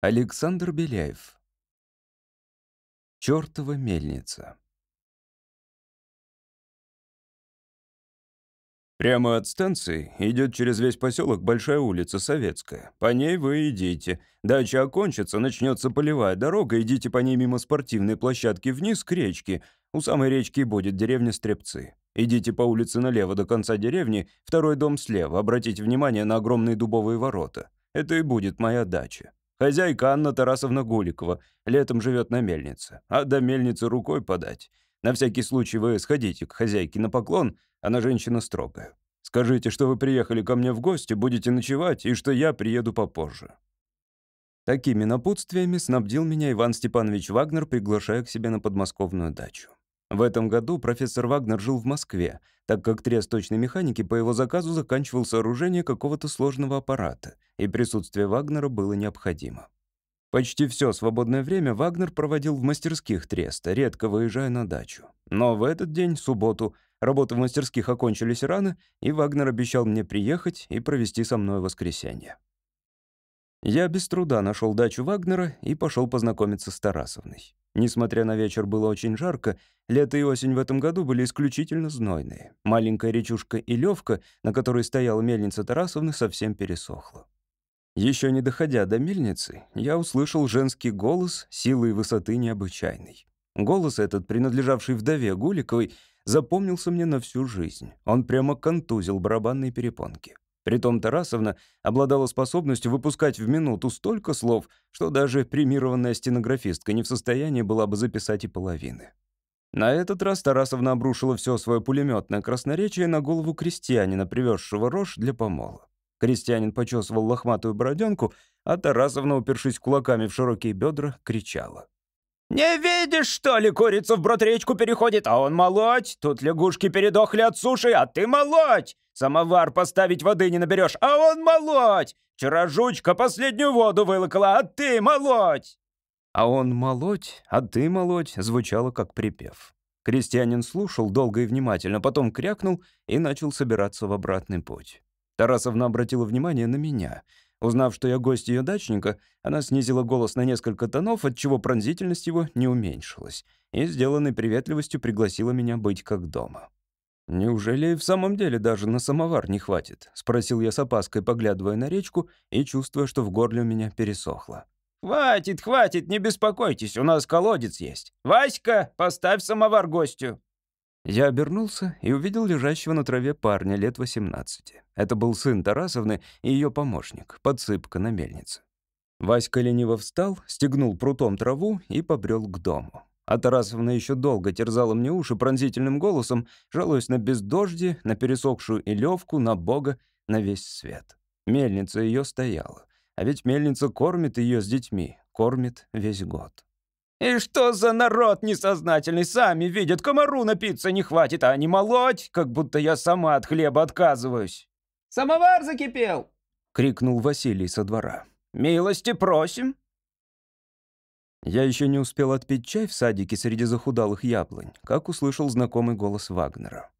Александр Беляев. Чёртова мельница. Прямо от станции идет через весь поселок большая улица Советская. По ней вы идите. Дача окончится, начнется полевая дорога, идите по ней мимо спортивной площадки вниз к речке. У самой речки будет деревня Стрепцы. Идите по улице налево до конца деревни, второй дом слева. Обратите внимание на огромные дубовые ворота. Это и будет моя дача. Хозяйка Анна Тарасовна Гуликова. Летом живет на мельнице. А до мельницы рукой подать. На всякий случай вы сходите к хозяйке на поклон, она женщина строгая. Скажите, что вы приехали ко мне в гости, будете ночевать, и что я приеду попозже». Такими напутствиями снабдил меня Иван Степанович Вагнер, приглашая к себе на подмосковную дачу. В этом году профессор Вагнер жил в Москве, так как трест точной механики по его заказу заканчивал сооружение какого-то сложного аппарата, и присутствие Вагнера было необходимо. Почти все свободное время Вагнер проводил в мастерских Треста, редко выезжая на дачу. Но в этот день, субботу, работы в мастерских окончились рано, и Вагнер обещал мне приехать и провести со мной воскресенье. Я без труда нашел дачу Вагнера и пошел познакомиться с Тарасовной. Несмотря на вечер было очень жарко, лето и осень в этом году были исключительно знойные. Маленькая речушка Илевка, на которой стояла мельница Тарасовны, совсем пересохла. Еще не доходя до мельницы, я услышал женский голос силы и высоты необычайной. Голос этот, принадлежавший вдове Гуликовой, запомнился мне на всю жизнь. Он прямо контузил барабанные перепонки. Притом Тарасовна обладала способностью выпускать в минуту столько слов, что даже премированная стенографистка не в состоянии была бы записать и половины. На этот раз Тарасовна обрушила все свое пулеметное красноречие на голову крестьянина, привезшего рожь для помола. Крестьянин почесывал лохматую бороденку, а Тарасовна, упершись кулаками в широкие бедра, кричала. «Не видишь, что ли, курица в брод речку переходит, а он молоть? Тут лягушки передохли от суши, а ты молоть! Самовар поставить воды не наберешь, а он молоть! Вчера жучка последнюю воду вылокала, а ты молоть!» «А он молоть, а ты молоть» звучало как припев. Крестьянин слушал долго и внимательно, потом крякнул и начал собираться в обратный путь. Тарасовна обратила внимание на меня. Узнав, что я гость ее дачника, она снизила голос на несколько тонов, отчего пронзительность его не уменьшилась, и, сделанной приветливостью, пригласила меня быть как дома. «Неужели в самом деле даже на самовар не хватит?» — спросил я с опаской, поглядывая на речку и чувствуя, что в горле у меня пересохло. «Хватит, хватит, не беспокойтесь, у нас колодец есть. Васька, поставь самовар гостю». Я обернулся и увидел лежащего на траве парня лет 18. Это был сын Тарасовны и ее помощник, подсыпка на мельнице. Васька лениво встал, стегнул прутом траву и побрел к дому. А Тарасовна еще долго терзала мне уши пронзительным голосом, жалуясь на бездожди, на пересохшую илевку, на Бога, на весь свет. Мельница ее стояла. А ведь мельница кормит ее с детьми, кормит весь год. «И что за народ несознательный? Сами видят, комару напиться не хватит, а не молоть, как будто я сама от хлеба отказываюсь». «Самовар закипел!» — крикнул Василий со двора. «Милости просим!» Я еще не успел отпить чай в садике среди захудалых яблонь, как услышал знакомый голос Вагнера.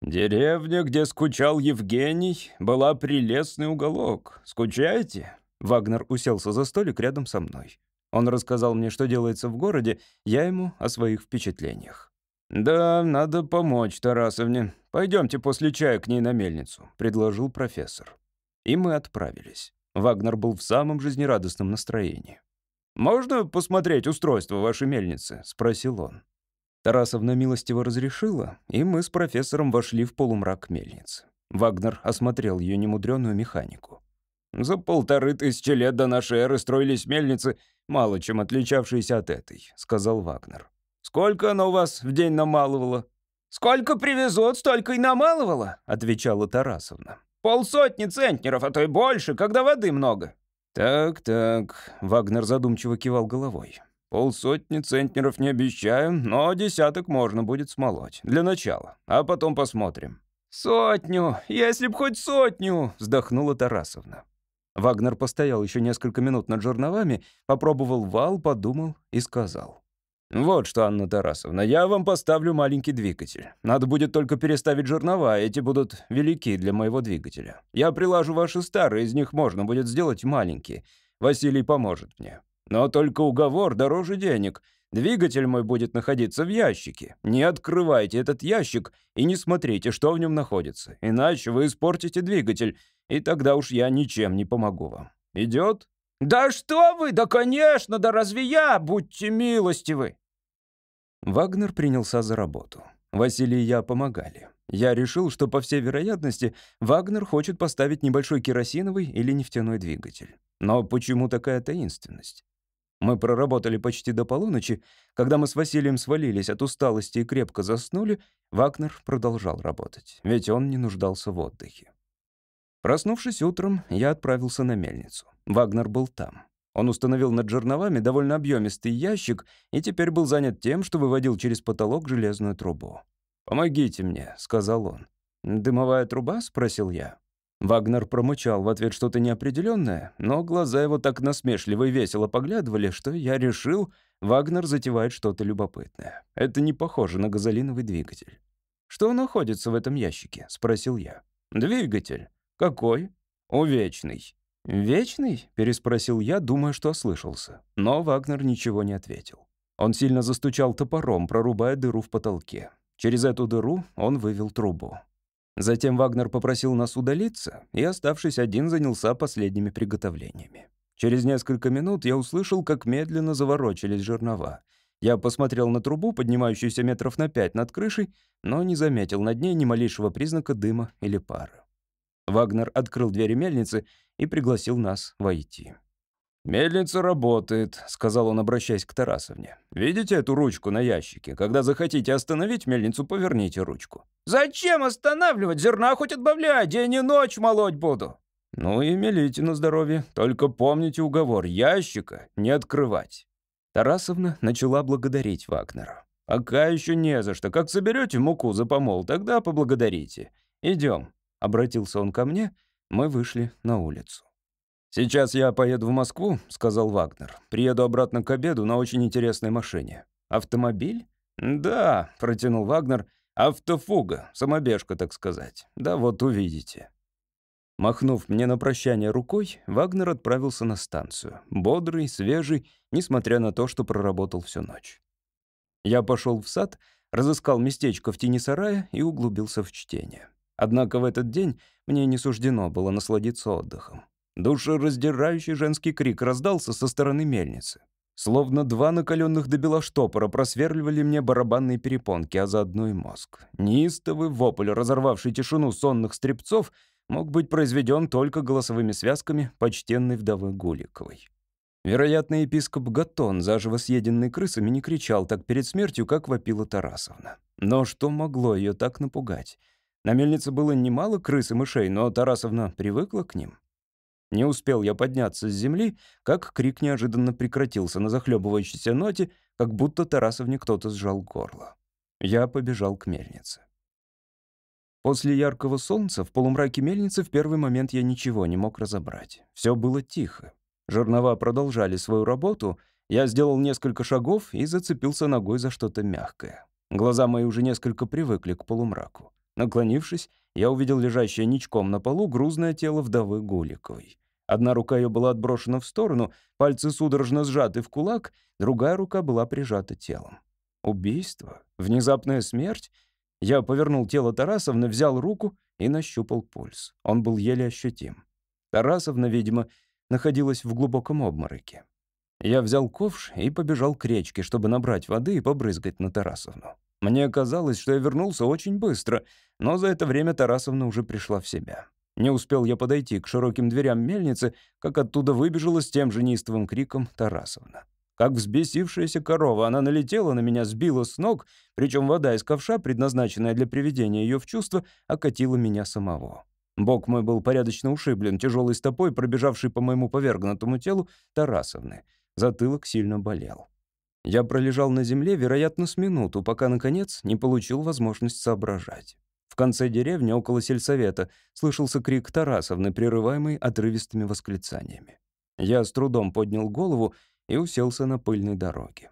«Деревня, где скучал Евгений, была прелестный уголок. Скучаете?» Вагнер уселся за столик рядом со мной. Он рассказал мне, что делается в городе, я ему о своих впечатлениях. «Да, надо помочь Тарасовне. Пойдемте после чая к ней на мельницу», — предложил профессор. И мы отправились. Вагнер был в самом жизнерадостном настроении. «Можно посмотреть устройство вашей мельницы?» — спросил он. Тарасовна милостиво разрешила, и мы с профессором вошли в полумрак мельницы. Вагнер осмотрел ее немудреную механику. За полторы тысячи лет до нашей эры строились мельницы, мало чем отличавшиеся от этой», — сказал Вагнер. «Сколько она у вас в день намалывала?» «Сколько привезут, столько и намалывала», — отвечала Тарасовна. «Полсотни центнеров, а то и больше, когда воды много». «Так-так», — Вагнер задумчиво кивал головой. «Полсотни центнеров не обещаю, но десяток можно будет смолоть. Для начала, а потом посмотрим». «Сотню, если б хоть сотню!» — вздохнула Тарасовна. Вагнер постоял еще несколько минут над жерновами, попробовал вал, подумал и сказал. «Вот что, Анна Тарасовна, я вам поставлю маленький двигатель. Надо будет только переставить жернова, эти будут велики для моего двигателя. Я прилажу ваши старые, из них можно будет сделать маленькие. Василий поможет мне. Но только уговор дороже денег. Двигатель мой будет находиться в ящике. Не открывайте этот ящик и не смотрите, что в нем находится. Иначе вы испортите двигатель, и тогда уж я ничем не помогу вам. Идет?» «Да что вы! Да, конечно! Да разве я? Будьте милостивы!» Вагнер принялся за работу. Василий и я помогали. Я решил, что, по всей вероятности, Вагнер хочет поставить небольшой керосиновый или нефтяной двигатель. Но почему такая таинственность? Мы проработали почти до полуночи. Когда мы с Василием свалились от усталости и крепко заснули, Вагнер продолжал работать, ведь он не нуждался в отдыхе. Проснувшись утром, я отправился на мельницу. Вагнер был там. Он установил над жерновами довольно объемистый ящик и теперь был занят тем, что выводил через потолок железную трубу. «Помогите мне», — сказал он. «Дымовая труба?» — спросил я. Вагнер промычал в ответ что-то неопределенное, но глаза его так насмешливо и весело поглядывали, что я решил, Вагнер затевает что-то любопытное. Это не похоже на газолиновый двигатель. «Что находится в этом ящике?» — спросил я. «Двигатель. Какой?» «Увечный». «Вечный?» — переспросил я, думая, что ослышался. Но Вагнер ничего не ответил. Он сильно застучал топором, прорубая дыру в потолке. Через эту дыру он вывел трубу. Затем Вагнер попросил нас удалиться, и, оставшись один, занялся последними приготовлениями. Через несколько минут я услышал, как медленно заворочились жернова. Я посмотрел на трубу, поднимающуюся метров на пять над крышей, но не заметил над ней ни малейшего признака дыма или пара. Вагнер открыл двери мельницы и пригласил нас войти. «Мельница работает», — сказал он, обращаясь к Тарасовне. «Видите эту ручку на ящике? Когда захотите остановить мельницу, поверните ручку». «Зачем останавливать? Зерна хоть отбавляй, день и ночь молоть буду». «Ну и мелите на здоровье. Только помните уговор, ящика не открывать». Тарасовна начала благодарить Вагнера. «Пока еще не за что. Как соберете муку за помол, тогда поблагодарите. Идем», — обратился он ко мне. Мы вышли на улицу. «Сейчас я поеду в Москву», — сказал Вагнер. «Приеду обратно к обеду на очень интересной машине». «Автомобиль?» «Да», — протянул Вагнер. «Автофуга, самобежка, так сказать. Да вот увидите». Махнув мне на прощание рукой, Вагнер отправился на станцию. Бодрый, свежий, несмотря на то, что проработал всю ночь. Я пошел в сад, разыскал местечко в тени сарая и углубился в чтение. Однако в этот день мне не суждено было насладиться отдыхом. Душераздирающий женский крик раздался со стороны мельницы. Словно два накаленных до штопора просверливали мне барабанные перепонки, а заодно и мозг. Неистовый вопль, разорвавший тишину сонных стрепцов, мог быть произведен только голосовыми связками почтенной вдовы Гуликовой. Вероятно, епископ Гатон, заживо съеденный крысами, не кричал так перед смертью, как вопила Тарасовна. Но что могло ее так напугать? На мельнице было немало крыс и мышей, но Тарасовна привыкла к ним. Не успел я подняться с земли, как крик неожиданно прекратился на захлебывающейся ноте, как будто Тарасовне кто-то сжал горло. Я побежал к мельнице. После яркого солнца в полумраке мельницы в первый момент я ничего не мог разобрать. Все было тихо. Жернова продолжали свою работу, я сделал несколько шагов и зацепился ногой за что-то мягкое. Глаза мои уже несколько привыкли к полумраку. Наклонившись, я увидел лежащее ничком на полу грузное тело вдовы Гуликовой. Одна рука ее была отброшена в сторону, пальцы судорожно сжаты в кулак, другая рука была прижата телом. Убийство? Внезапная смерть? Я повернул тело Тарасовны, взял руку и нащупал пульс. Он был еле ощутим. Тарасовна, видимо, находилась в глубоком обмороке. Я взял ковш и побежал к речке, чтобы набрать воды и побрызгать на Тарасовну. Мне казалось, что я вернулся очень быстро, но за это время Тарасовна уже пришла в себя. Не успел я подойти к широким дверям мельницы, как оттуда выбежала с тем же неистовым криком Тарасовна. Как взбесившаяся корова, она налетела на меня, сбила с ног, причем вода из ковша, предназначенная для приведения ее в чувство, окатила меня самого. Бок мой был порядочно ушиблен, тяжелой стопой, пробежавшей по моему повергнутому телу Тарасовны. Затылок сильно болел. Я пролежал на земле, вероятно, с минуту, пока, наконец, не получил возможность соображать. Конце деревни, около сельсовета, слышался крик Тарасовны, прерываемый отрывистыми восклицаниями. Я с трудом поднял голову и уселся на пыльной дороге.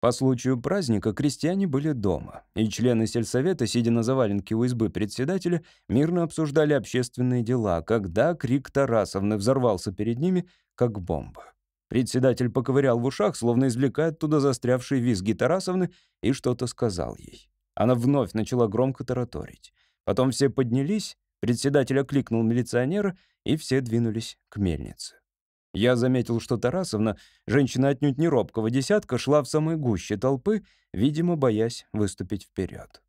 По случаю праздника крестьяне были дома, и члены сельсовета, сидя на заваленке у избы председателя, мирно обсуждали общественные дела, когда крик Тарасовны взорвался перед ними, как бомба. Председатель поковырял в ушах, словно извлекая оттуда застрявший визги Тарасовны, и что-то сказал ей. Она вновь начала громко тараторить. Потом все поднялись, председатель окликнул милиционера, и все двинулись к мельнице. Я заметил, что Тарасовна, женщина отнюдь не робкого десятка, шла в самой гуще толпы, видимо, боясь выступить вперед.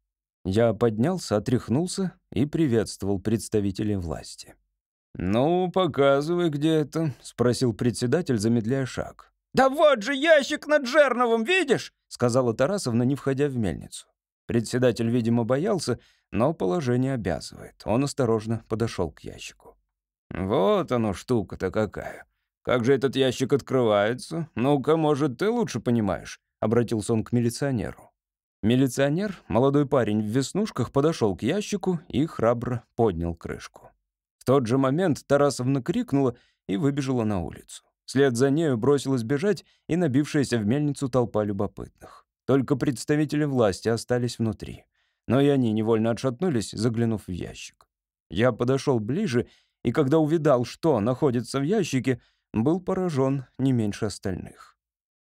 Я поднялся, отряхнулся и приветствовал представителей власти. «Ну, показывай, где это», — спросил председатель, замедляя шаг. «Да вот же ящик над Жерновым, видишь?» — сказала Тарасовна, не входя в мельницу. Председатель, видимо, боялся, но положение обязывает. Он осторожно подошел к ящику. «Вот оно, штука-то какая. Как же этот ящик открывается? Ну-ка, может, ты лучше понимаешь?» — обратился он к милиционеру. Милиционер, молодой парень в веснушках, подошел к ящику и храбро поднял крышку. В тот же момент Тарасовна крикнула и выбежала на улицу. Вслед за нею бросилась бежать и набившаяся в мельницу толпа любопытных. Только представители власти остались внутри. Но и они невольно отшатнулись, заглянув в ящик. Я подошел ближе, и когда увидал, что находится в ящике, был поражен не меньше остальных.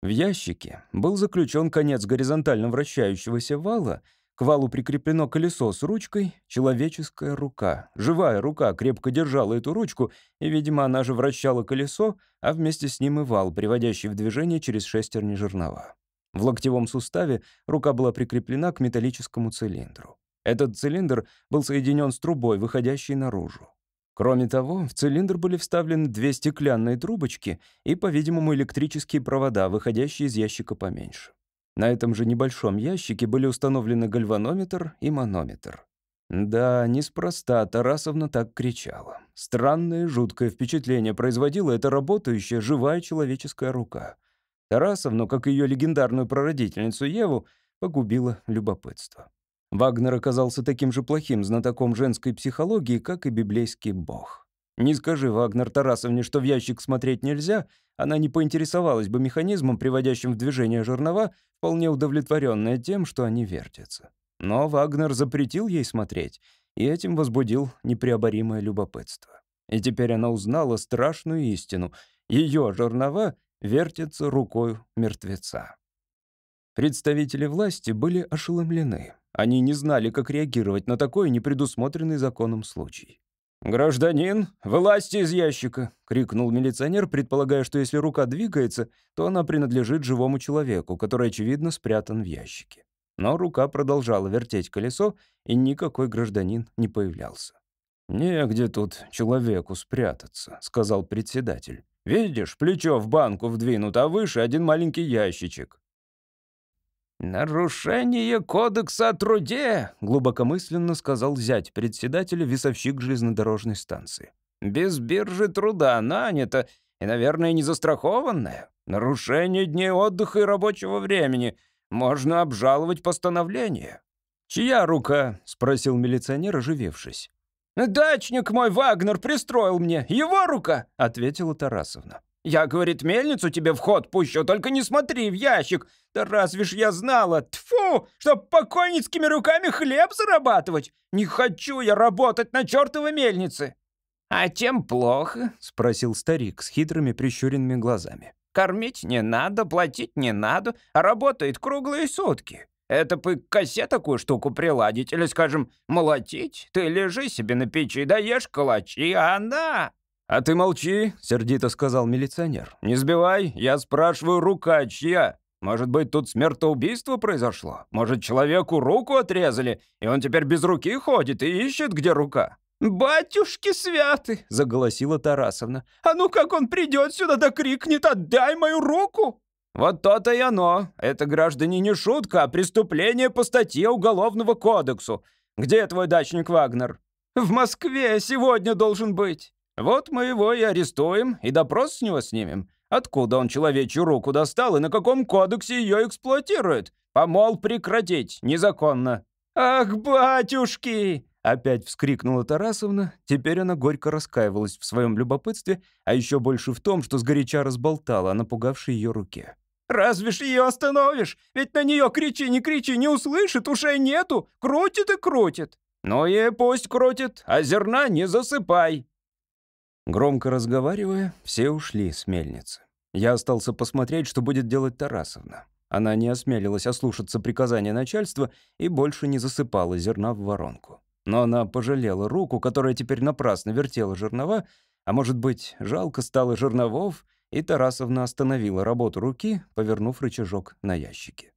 В ящике был заключен конец горизонтально вращающегося вала, к валу прикреплено колесо с ручкой, человеческая рука. Живая рука крепко держала эту ручку, и, видимо, она же вращала колесо, а вместе с ним и вал, приводящий в движение через шестерни жернова. В локтевом суставе рука была прикреплена к металлическому цилиндру. Этот цилиндр был соединен с трубой, выходящей наружу. Кроме того, в цилиндр были вставлены две стеклянные трубочки и, по-видимому, электрические провода, выходящие из ящика поменьше. На этом же небольшом ящике были установлены гальванометр и манометр. Да, неспроста Тарасовна так кричала. Странное, жуткое впечатление производила эта работающая, живая человеческая рука. Тарасовну, как ее легендарную прародительницу Еву, погубило любопытство. Вагнер оказался таким же плохим знатоком женской психологии, как и библейский бог. Не скажи Вагнер Тарасовне, что в ящик смотреть нельзя, она не поинтересовалась бы механизмом, приводящим в движение жернова, вполне удовлетворенная тем, что они вертятся. Но Вагнер запретил ей смотреть, и этим возбудил непреоборимое любопытство. И теперь она узнала страшную истину. Ее жернова вертятся рукой мертвеца. Представители власти были ошеломлены. Они не знали, как реагировать на такой непредусмотренный законом случай. «Гражданин, вылазьте из ящика!» — крикнул милиционер, предполагая, что если рука двигается, то она принадлежит живому человеку, который, очевидно, спрятан в ящике. Но рука продолжала вертеть колесо, и никакой гражданин не появлялся. «Негде тут человеку спрятаться», — сказал председатель. «Видишь, плечо в банку вдвинуто, а выше один маленький ящичек. «Нарушение кодекса о труде», — глубокомысленно сказал зять председателя весовщик железнодорожной станции. «Без биржи труда нанято и, наверное, не застрахованное. Нарушение дней отдыха и рабочего времени. Можно обжаловать постановление». «Чья рука?» — спросил милиционер, оживившись. «Дачник мой Вагнер пристроил мне. Его рука!» — ответила Тарасовна. Я, говорит, мельницу тебе в ход пущу, только не смотри в ящик. Да разве ж я знала, тфу, чтоб покойницкими руками хлеб зарабатывать. Не хочу я работать на чертовой мельнице. А тем плохо? Спросил старик с хитрыми прищуренными глазами. Кормить не надо, платить не надо, а работает круглые сутки. Это бы косе такую штуку приладить или, скажем, молотить. Ты лежи себе на печи, даешь калачи, а она... «А ты молчи», — сердито сказал милиционер. «Не сбивай, я спрашиваю, рука чья? Может быть, тут смертоубийство произошло? Может, человеку руку отрезали, и он теперь без руки ходит и ищет, где рука?» «Батюшки святы!» — заголосила Тарасовна. «А ну как он придет сюда да крикнет, отдай мою руку!» «Вот то-то и оно. Это, граждане, не шутка, а преступление по статье Уголовного кодексу. Где твой дачник Вагнер?» «В Москве сегодня должен быть». Вот мы его и арестуем, и допрос с него снимем. Откуда он человечью руку достал и на каком кодексе ее эксплуатирует? Помол прекратить, незаконно». «Ах, батюшки!» Опять вскрикнула Тарасовна. Теперь она горько раскаивалась в своем любопытстве, а еще больше в том, что сгоряча разболтала о напугавшей ее руке. «Разве ж ее остановишь? Ведь на нее кричи, не кричи, не услышит, ушей нету. Крутит и крутит». «Ну и пусть крутит, а зерна не засыпай». Громко разговаривая, все ушли с мельницы. Я остался посмотреть, что будет делать Тарасовна. Она не осмелилась ослушаться приказания начальства и больше не засыпала зерна в воронку. Но она пожалела руку, которая теперь напрасно вертела жернова, а может быть, жалко стало жерновов, и Тарасовна остановила работу руки, повернув рычажок на ящике.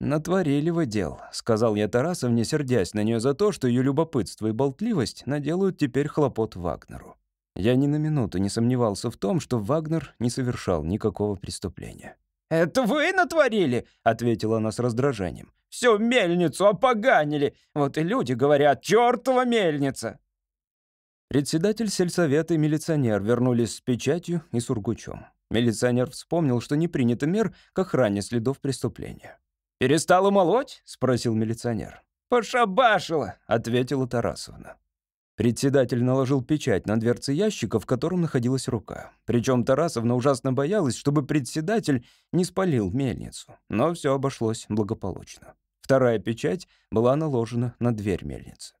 «Натворили вы дел», — сказал я Тарасовне, сердясь на нее за то, что ее любопытство и болтливость наделают теперь хлопот Вагнеру. Я ни на минуту не сомневался в том, что Вагнер не совершал никакого преступления. «Это вы натворили?» — ответила она с раздражением. «Всю мельницу опоганили! Вот и люди говорят, чертова мельница!» Председатель сельсовета и милиционер вернулись с печатью и сургучом. Милиционер вспомнил, что не принято мер к охране следов преступления. «Перестала молоть?» — спросил милиционер. «Пошабашила!» — ответила Тарасовна. Председатель наложил печать на дверцы ящика, в котором находилась рука. Причем Тарасовна ужасно боялась, чтобы председатель не спалил мельницу. Но все обошлось благополучно. Вторая печать была наложена на дверь мельницы.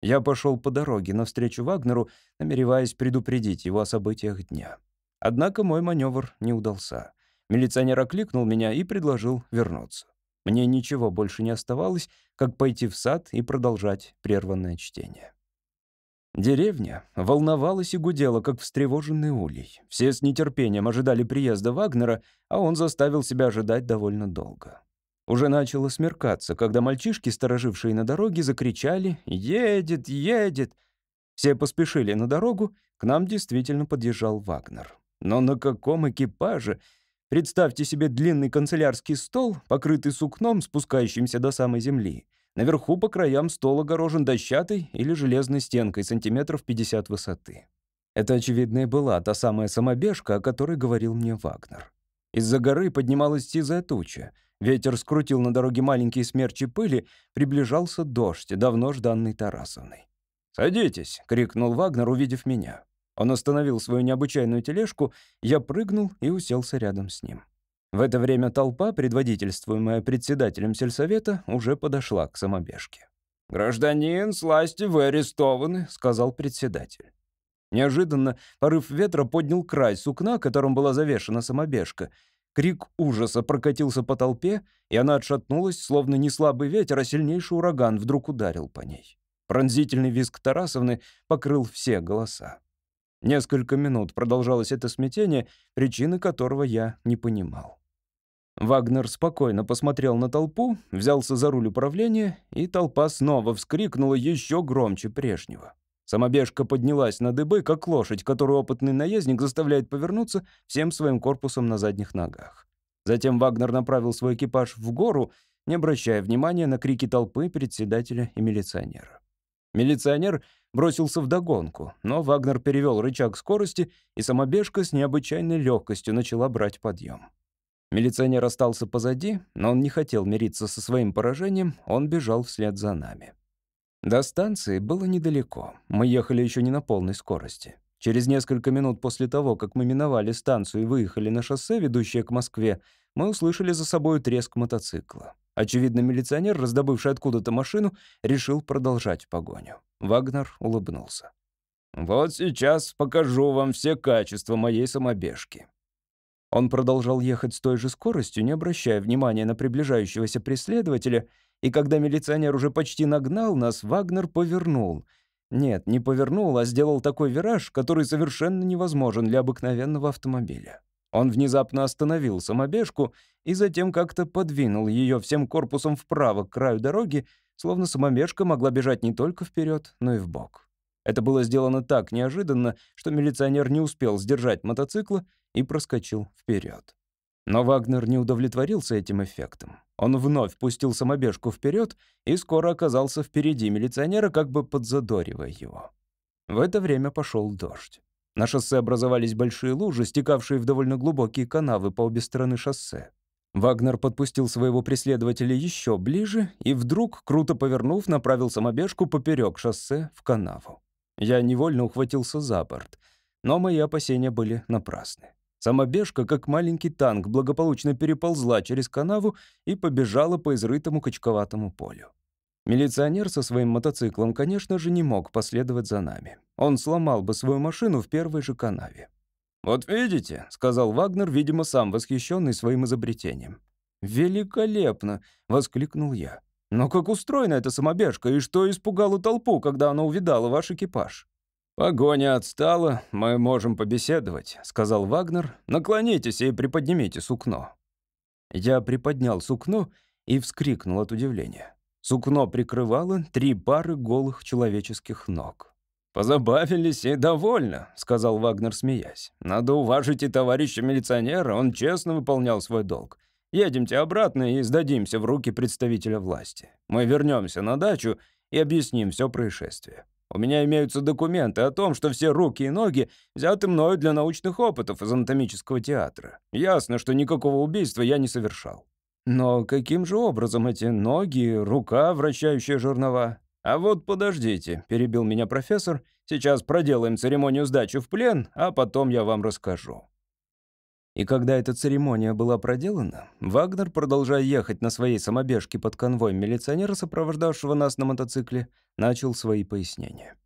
Я пошел по дороге навстречу Вагнеру, намереваясь предупредить его о событиях дня. Однако мой маневр не удался. Милиционер окликнул меня и предложил вернуться. Мне ничего больше не оставалось, как пойти в сад и продолжать прерванное чтение. Деревня волновалась и гудела, как встревоженный улей. Все с нетерпением ожидали приезда Вагнера, а он заставил себя ожидать довольно долго. Уже начало смеркаться, когда мальчишки, сторожившие на дороге, закричали «Едет! Едет!». Все поспешили на дорогу, к нам действительно подъезжал Вагнер. Но на каком экипаже? Представьте себе длинный канцелярский стол, покрытый сукном, спускающимся до самой земли. Наверху по краям стол огорожен дощатой или железной стенкой сантиметров 50 высоты. Это, очевидно, и была та самая самобежка, о которой говорил мне Вагнер. Из-за горы поднималась сизая туча — Ветер скрутил на дороге маленькие смерчи пыли, приближался дождь, давно жданный Тарасовной. «Садитесь!» — крикнул Вагнер, увидев меня. Он остановил свою необычайную тележку, я прыгнул и уселся рядом с ним. В это время толпа, предводительствуемая председателем сельсовета, уже подошла к самобежке. «Гражданин, сласти, вы арестованы», — сказал председатель. Неожиданно порыв ветра поднял край сукна, которым была завешена самобежка, Крик ужаса прокатился по толпе, и она отшатнулась, словно не слабый ветер, а сильнейший ураган вдруг ударил по ней. Пронзительный визг Тарасовны покрыл все голоса. Несколько минут продолжалось это смятение, причины которого я не понимал. Вагнер спокойно посмотрел на толпу, взялся за руль управления, и толпа снова вскрикнула еще громче прежнего. Самобежка поднялась на дыбы, как лошадь, которую опытный наездник заставляет повернуться всем своим корпусом на задних ногах. Затем Вагнер направил свой экипаж в гору, не обращая внимания на крики толпы председателя и милиционера. Милиционер бросился в догонку, но Вагнер перевел рычаг скорости, и самобежка с необычайной легкостью начала брать подъем. Милиционер остался позади, но он не хотел мириться со своим поражением, он бежал вслед за нами. До станции было недалеко. Мы ехали еще не на полной скорости. Через несколько минут после того, как мы миновали станцию и выехали на шоссе, ведущее к Москве, мы услышали за собой треск мотоцикла. Очевидно, милиционер, раздобывший откуда-то машину, решил продолжать погоню. Вагнер улыбнулся. «Вот сейчас покажу вам все качества моей самобежки». Он продолжал ехать с той же скоростью, не обращая внимания на приближающегося преследователя, и когда милиционер уже почти нагнал нас, Вагнер повернул. Нет, не повернул, а сделал такой вираж, который совершенно невозможен для обыкновенного автомобиля. Он внезапно остановил самобежку и затем как-то подвинул ее всем корпусом вправо к краю дороги, словно самобежка могла бежать не только вперед, но и вбок. Это было сделано так неожиданно, что милиционер не успел сдержать мотоцикла и проскочил вперед. Но Вагнер не удовлетворился этим эффектом. Он вновь пустил самобежку вперед и скоро оказался впереди милиционера, как бы подзадоривая его. В это время пошел дождь. На шоссе образовались большие лужи, стекавшие в довольно глубокие канавы по обе стороны шоссе. Вагнер подпустил своего преследователя еще ближе и вдруг, круто повернув, направил самобежку поперек шоссе в канаву. Я невольно ухватился за борт, но мои опасения были напрасны. Самобежка, как маленький танк, благополучно переползла через канаву и побежала по изрытому качковатому полю. Милиционер со своим мотоциклом, конечно же, не мог последовать за нами. Он сломал бы свою машину в первой же канаве. «Вот видите», — сказал Вагнер, видимо, сам восхищенный своим изобретением. «Великолепно!» — воскликнул я. «Но как устроена эта самобежка, и что испугало толпу, когда она увидала ваш экипаж?» «Погоня отстала, мы можем побеседовать», — сказал Вагнер. «Наклонитесь и приподнимите сукно». Я приподнял сукно и вскрикнул от удивления. Сукно прикрывало три пары голых человеческих ног. «Позабавились и довольно», — сказал Вагнер, смеясь. «Надо уважить и товарища милиционера, он честно выполнял свой долг. Едемте обратно и сдадимся в руки представителя власти. Мы вернемся на дачу и объясним все происшествие. У меня имеются документы о том, что все руки и ноги взяты мною для научных опытов из анатомического театра. Ясно, что никакого убийства я не совершал. Но каким же образом эти ноги, рука, вращающая жернова? А вот подождите, перебил меня профессор. Сейчас проделаем церемонию сдачи в плен, а потом я вам расскажу. И когда эта церемония была проделана, Вагнер, продолжая ехать на своей самобежке под конвоем милиционера, сопровождавшего нас на мотоцикле, начал свои пояснения.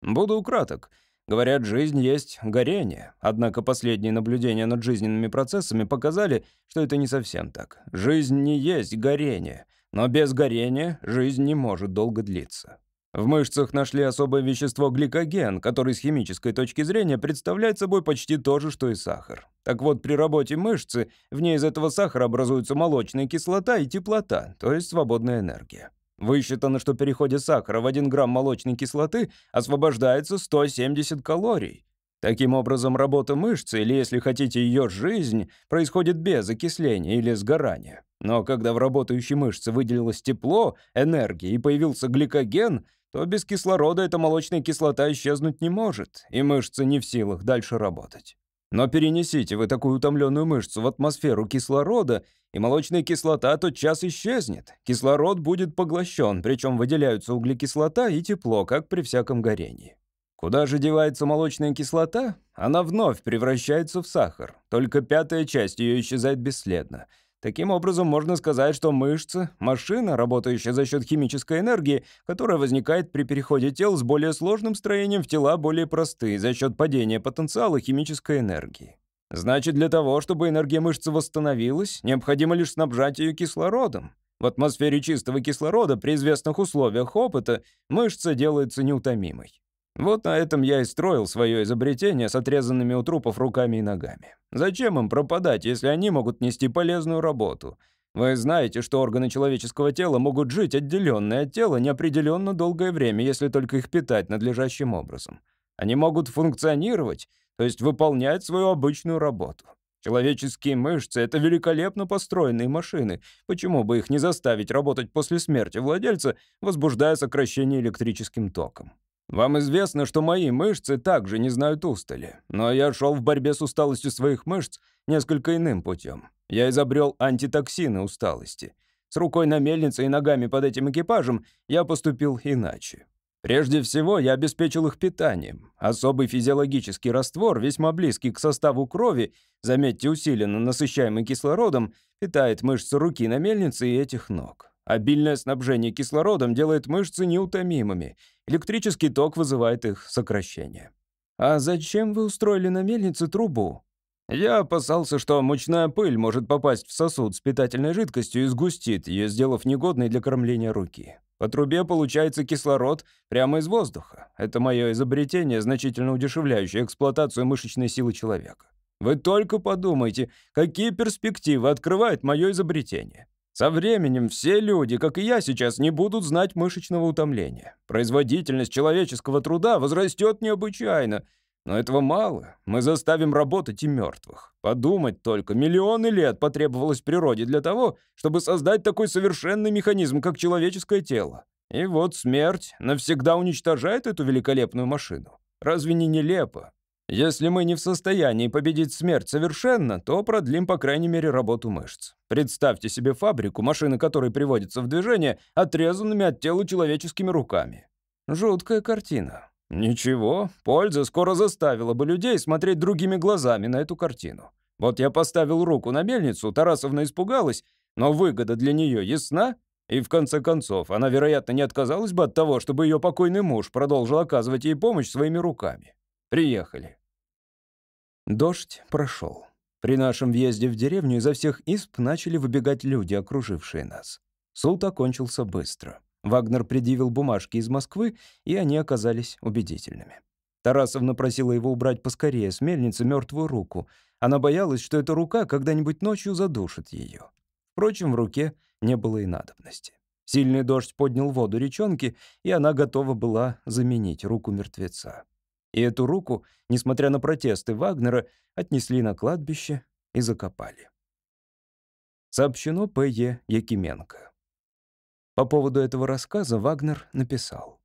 «Буду краток. Говорят, жизнь есть горение. Однако последние наблюдения над жизненными процессами показали, что это не совсем так. Жизнь не есть горение, но без горения жизнь не может долго длиться. В мышцах нашли особое вещество гликоген, который с химической точки зрения представляет собой почти то же, что и сахар. Так вот, при работе мышцы в ней из этого сахара образуется молочная кислота и теплота, то есть свободная энергия. Высчитано, что при переходе сахара в 1 грамм молочной кислоты освобождается 170 калорий. Таким образом, работа мышцы, или, если хотите, ее жизнь, происходит без окисления или сгорания. Но когда в работающей мышце выделилось тепло, энергия и появился гликоген — то без кислорода эта молочная кислота исчезнуть не может, и мышцы не в силах дальше работать. Но перенесите вы такую утомленную мышцу в атмосферу кислорода, и молочная кислота тотчас исчезнет. Кислород будет поглощен, причем выделяются углекислота и тепло, как при всяком горении. Куда же девается молочная кислота? Она вновь превращается в сахар, только пятая часть ее исчезает бесследно — Таким образом, можно сказать, что мышца — машина, работающая за счет химической энергии, которая возникает при переходе тел с более сложным строением в тела более простые за счет падения потенциала химической энергии. Значит, для того, чтобы энергия мышцы восстановилась, необходимо лишь снабжать ее кислородом. В атмосфере чистого кислорода при известных условиях опыта мышца делается неутомимой. Вот на этом я и строил свое изобретение с отрезанными у трупов руками и ногами. Зачем им пропадать, если они могут нести полезную работу? Вы знаете, что органы человеческого тела могут жить отделенные от тела неопределенно долгое время, если только их питать надлежащим образом. Они могут функционировать, то есть выполнять свою обычную работу. Человеческие мышцы — это великолепно построенные машины. Почему бы их не заставить работать после смерти владельца, возбуждая сокращение электрическим током? Вам известно, что мои мышцы также не знают устали, но я шел в борьбе с усталостью своих мышц несколько иным путем. Я изобрел антитоксины усталости. С рукой на мельнице и ногами под этим экипажем я поступил иначе. Прежде всего, я обеспечил их питанием. Особый физиологический раствор, весьма близкий к составу крови, заметьте, усиленно насыщаемый кислородом, питает мышцы руки на мельнице и этих ног. Обильное снабжение кислородом делает мышцы неутомимыми. Электрический ток вызывает их сокращение. А зачем вы устроили на мельнице трубу? Я опасался, что мучная пыль может попасть в сосуд с питательной жидкостью и сгустит ее, сделав негодной для кормления руки. По трубе получается кислород прямо из воздуха. Это мое изобретение, значительно удешевляющее эксплуатацию мышечной силы человека. Вы только подумайте, какие перспективы открывает мое изобретение. Со временем все люди, как и я сейчас, не будут знать мышечного утомления. Производительность человеческого труда возрастет необычайно. Но этого мало. Мы заставим работать и мертвых. Подумать только, миллионы лет потребовалось природе для того, чтобы создать такой совершенный механизм, как человеческое тело. И вот смерть навсегда уничтожает эту великолепную машину. Разве не нелепо? Если мы не в состоянии победить смерть совершенно, то продлим, по крайней мере, работу мышц. Представьте себе фабрику, машины которой приводятся в движение отрезанными от тела человеческими руками. Жуткая картина. Ничего, польза скоро заставила бы людей смотреть другими глазами на эту картину. Вот я поставил руку на мельницу, Тарасовна испугалась, но выгода для нее ясна, и в конце концов она, вероятно, не отказалась бы от того, чтобы ее покойный муж продолжил оказывать ей помощь своими руками. Приехали. Дождь прошел. При нашем въезде в деревню изо всех исп начали выбегать люди, окружившие нас. Суд окончился быстро. Вагнер предъявил бумажки из Москвы, и они оказались убедительными. Тарасовна просила его убрать поскорее с мельницы мертвую руку. Она боялась, что эта рука когда-нибудь ночью задушит ее. Впрочем, в руке не было и надобности. Сильный дождь поднял воду речонки, и она готова была заменить руку мертвеца. И эту руку, несмотря на протесты Вагнера, отнесли на кладбище и закопали. Сообщено П.Е. Якименко. По поводу этого рассказа Вагнер написал.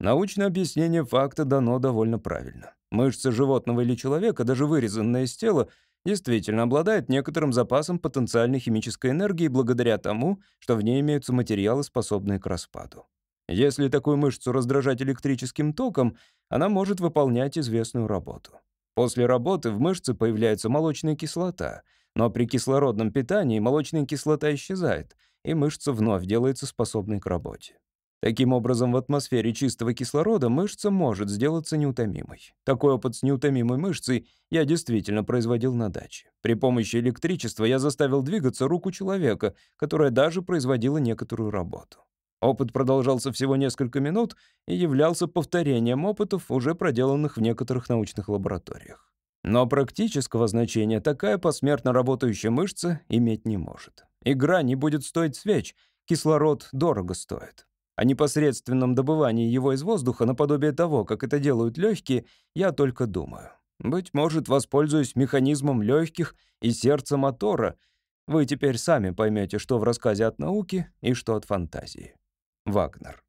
Научное объяснение факта дано довольно правильно. Мышца животного или человека, даже вырезанная из тела, действительно обладает некоторым запасом потенциальной химической энергии благодаря тому, что в ней имеются материалы, способные к распаду. Если такую мышцу раздражать электрическим током, она может выполнять известную работу. После работы в мышце появляется молочная кислота, но при кислородном питании молочная кислота исчезает, и мышца вновь делается способной к работе. Таким образом, в атмосфере чистого кислорода мышца может сделаться неутомимой. Такой опыт с неутомимой мышцей я действительно производил на даче. При помощи электричества я заставил двигаться руку человека, которая даже производила некоторую работу. Опыт продолжался всего несколько минут и являлся повторением опытов, уже проделанных в некоторых научных лабораториях. Но практического значения такая посмертно работающая мышца иметь не может. Игра не будет стоить свеч, кислород дорого стоит. О непосредственном добывании его из воздуха, наподобие того, как это делают легкие, я только думаю. Быть может, воспользуюсь механизмом легких и сердца мотора. Вы теперь сами поймете, что в рассказе от науки и что от фантазии. Вагнер.